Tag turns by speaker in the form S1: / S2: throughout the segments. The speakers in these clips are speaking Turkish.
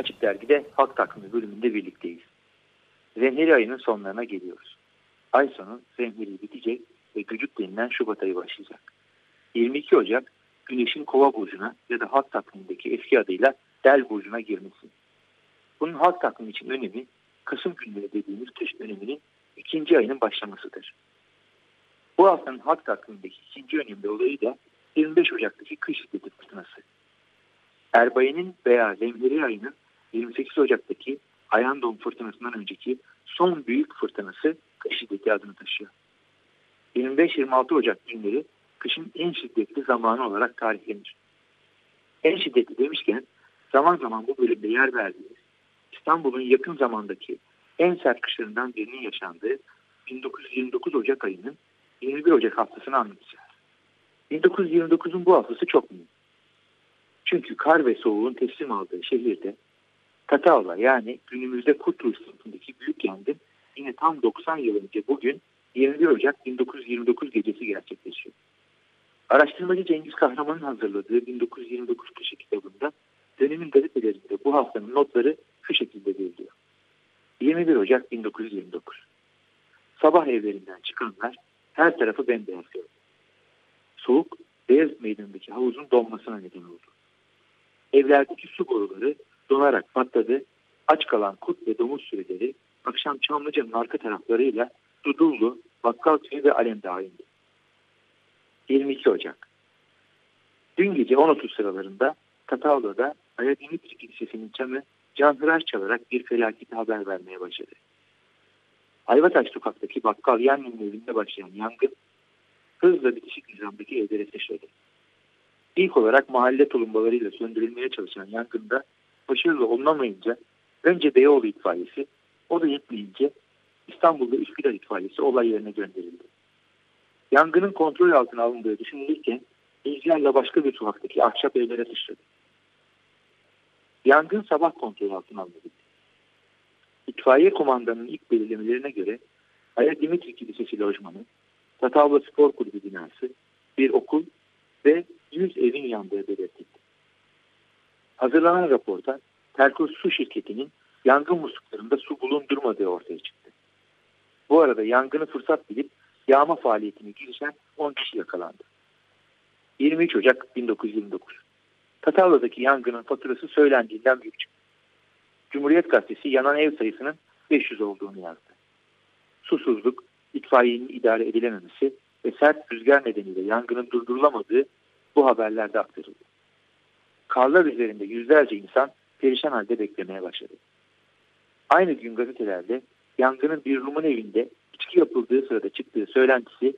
S1: Açık Dergi'de Halk Takvimi bölümünde birlikteyiz. Zemheri ayının sonlarına geliyoruz. Ay sonu zemheri bitecek ve gücük denilen Şubat ayı başlayacak. 22 Ocak Güneş'in Kova burcuna ya da Halk Takvimi'ndeki eski adıyla Del burcuna girmesi. Bunun Halk Takvimi için önemi Kasım günleri dediğimiz kış döneminin ikinci ayının başlamasıdır. Bu haftanın Halk Takvimi'ndeki ikinci önemli olayı da 25 Ocak'taki kış şiddeti fırtınası. Erbay'ın veya Zemheri ayının 28 Ocak'taki Ayandon fırtınasından önceki son büyük fırtınası kış şiddeti adını taşıyor. 25-26 Ocak günleri kışın en şiddetli zamanı olarak tarihlenir. En şiddetli demişken zaman zaman bu bölümde yer verdiğimiz İstanbul'un yakın zamandaki en sert kışlarından birinin yaşandığı 1929 Ocak ayının 21 Ocak haftasını anlatacağız. 1929'un bu haftası çok mühim. Çünkü kar ve soğuğun teslim aldığı şehirde Tatavla yani günümüzde Kurtuluş sınıfındaki büyük yangın yine tam 90 yıl önce bugün 21 Ocak 1929 gecesi gerçekleşiyor. Araştırmacı Cengiz Kahraman'ın hazırladığı 1929 kışı kitabında dönemin gazetelerinde bu haftanın notları şu şekilde veriliyor. 21 Ocak 1929. Sabah evlerinden çıkanlar her tarafı bembeyaz gördü. Soğuk, Beyaz Meydanı'ndaki havuzun donmasına neden oldu. Evlerdeki su boruları donarak patladı. Aç kalan kurt ve domuz sürüleri akşam Çamlıca'nın arka taraflarıyla Dudullu, Bakkalköy ve Alemdağ indi. 22 Ocak. Dün gece 10.30 sıralarında Tatavla'da Aya Dimitri Kilisesi'nin çamı canhıraş çalarak bir felaketi haber vermeye başladı. Ayvataş sokaktaki bakkal Yanni'nin evinde başlayan yangın hızla bitişik nizamdaki evlere sıçradı. İlk olarak mahalle tulumbalarıyla söndürülmeye çalışan yangında başarılı olunamayınca önce Beyoğlu itfaiyesi, o da yetmeyince İstanbul'da Üsküdar itfaiyesi olay yerine gönderildi. Yangının kontrol altına alındığı düşünülürken rüzgarla başka bir sokaktaki ahşap evlere sıçradı. Yangın sabah kontrol altına alındı. İtfaiye komandanının ilk belirlemelerine göre Aya Dimitri Kilisesi lojmanı, Tatavla Spor Kulübü binası, bir okul ve 100 evin yandığı belirtildi. Hazırlanan raporda Terkos Su Şirketi'nin yangın musluklarında su bulundurmadığı ortaya çıktı. Bu arada yangını fırsat bilip yağma faaliyetine girişen 10 kişi yakalandı. 23 Ocak 1929. Tatavla'daki yangının faturası söylendiğinden büyük çıktı. Cumhuriyet Gazetesi yanan ev sayısının 500 olduğunu yazdı. Susuzluk, itfaiyenin idare edilememesi ve sert rüzgar nedeniyle yangının durdurulamadığı bu haberlerde aktarıldı. Karlar üzerinde yüzlerce insan perişan halde beklemeye başladı. Aynı gün gazetelerde yangının bir Rumun evinde içki yapıldığı sırada çıktığı söylentisi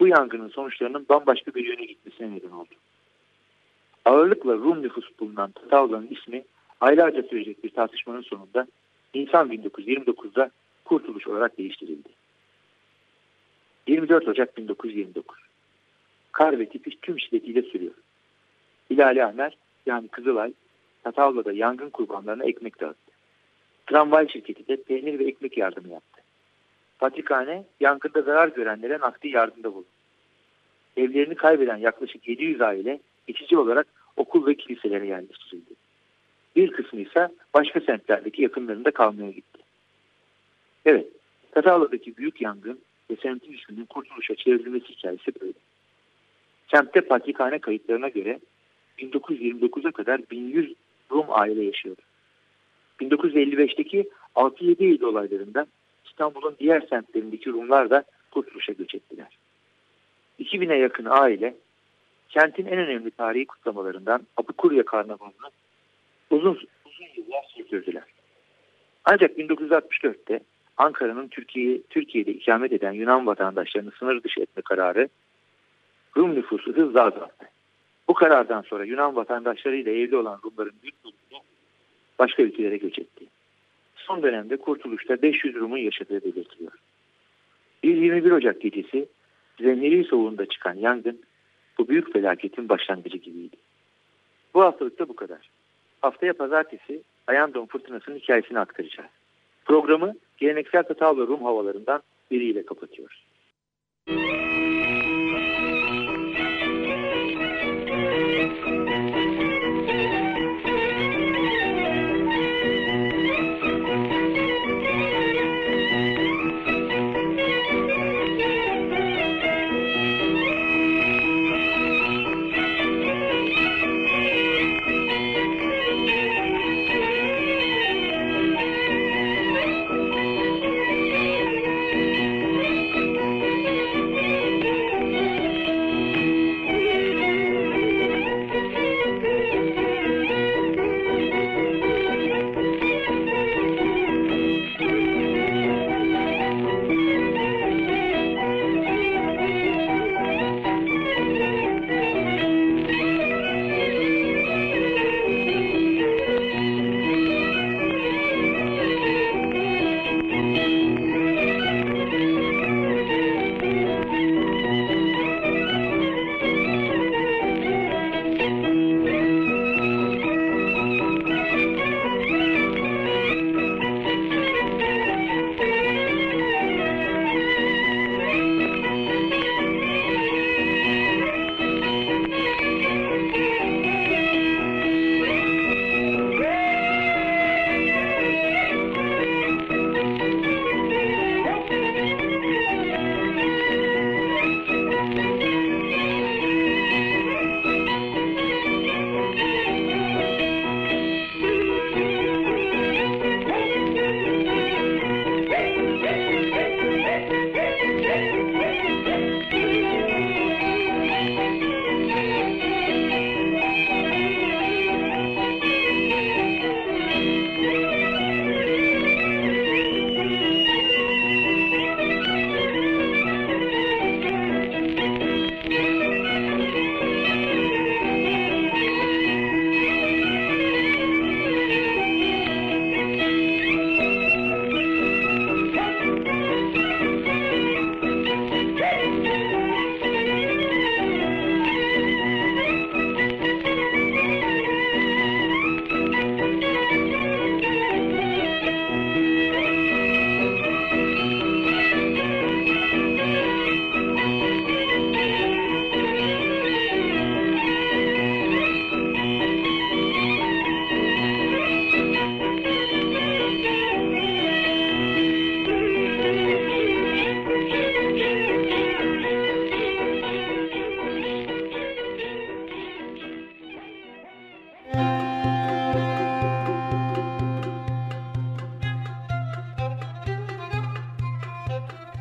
S1: bu yangının sonuçlarının bambaşka bir yöne gitmesine neden oldu. Ağırlıkla Rum nüfus bulunan Tatavla'nın ismi aylarca sürecek bir tartışmanın sonunda Nisan 1929'da Kurtuluş olarak değiştirildi. 24 Ocak 1929 Kar ve tipiş tüm şiddetiyle sürüyor. Hilali Ahmer yani Kızılay Tatavla'da yangın kurbanlarına ekmek dağıttı. Tramvay şirketi de peynir ve ekmek yardımı yaptı. Patrikhane yangında zarar görenlere nakdi yardımda bulundu. Evlerini kaybeden yaklaşık 700 aile geçici olarak okul ve kiliselere yerleştirildi. Bir kısmı ise başka semtlerdeki yakınlarında kalmaya gitti. Evet, Tatavla'daki büyük yangın ve semtin isminin kurtuluşa çevrilmesi hikayesi böyle. Semtte patrikhane kayıtlarına göre 1929'a kadar 1100 Rum aile yaşıyordu. 1955'teki 6-7 Eylül olaylarında İstanbul'un diğer semtlerindeki Rumlar da kurtuluşa göç ettiler. 2000'e yakın aile kentin en önemli tarihi kutlamalarından Apukurya Karnavalı'nı uzun, uzun yıllar sürdürdüler. Ancak 1964'te Ankara'nın Türkiye, Türkiye'de ikamet eden Yunan vatandaşlarını sınır dışı etme kararı Rum nüfusu hızla azalttı. Bu karardan sonra Yunan vatandaşlarıyla evli olan Rumların büyük bölümü başka ülkelere göç etti. son dönemde kurtuluşta 500 Rum'un yaşadığı belirtiliyor. Bir 21 Ocak gecesi Zemheri soğuğunda çıkan yangın bu büyük felaketin başlangıcı gibiydi. Bu haftalıkta bu kadar. Haftaya pazartesi Ayandon fırtınasının hikayesini aktaracağız. Programı geleneksel Tatar Rum havalarından biriyle kapatıyoruz.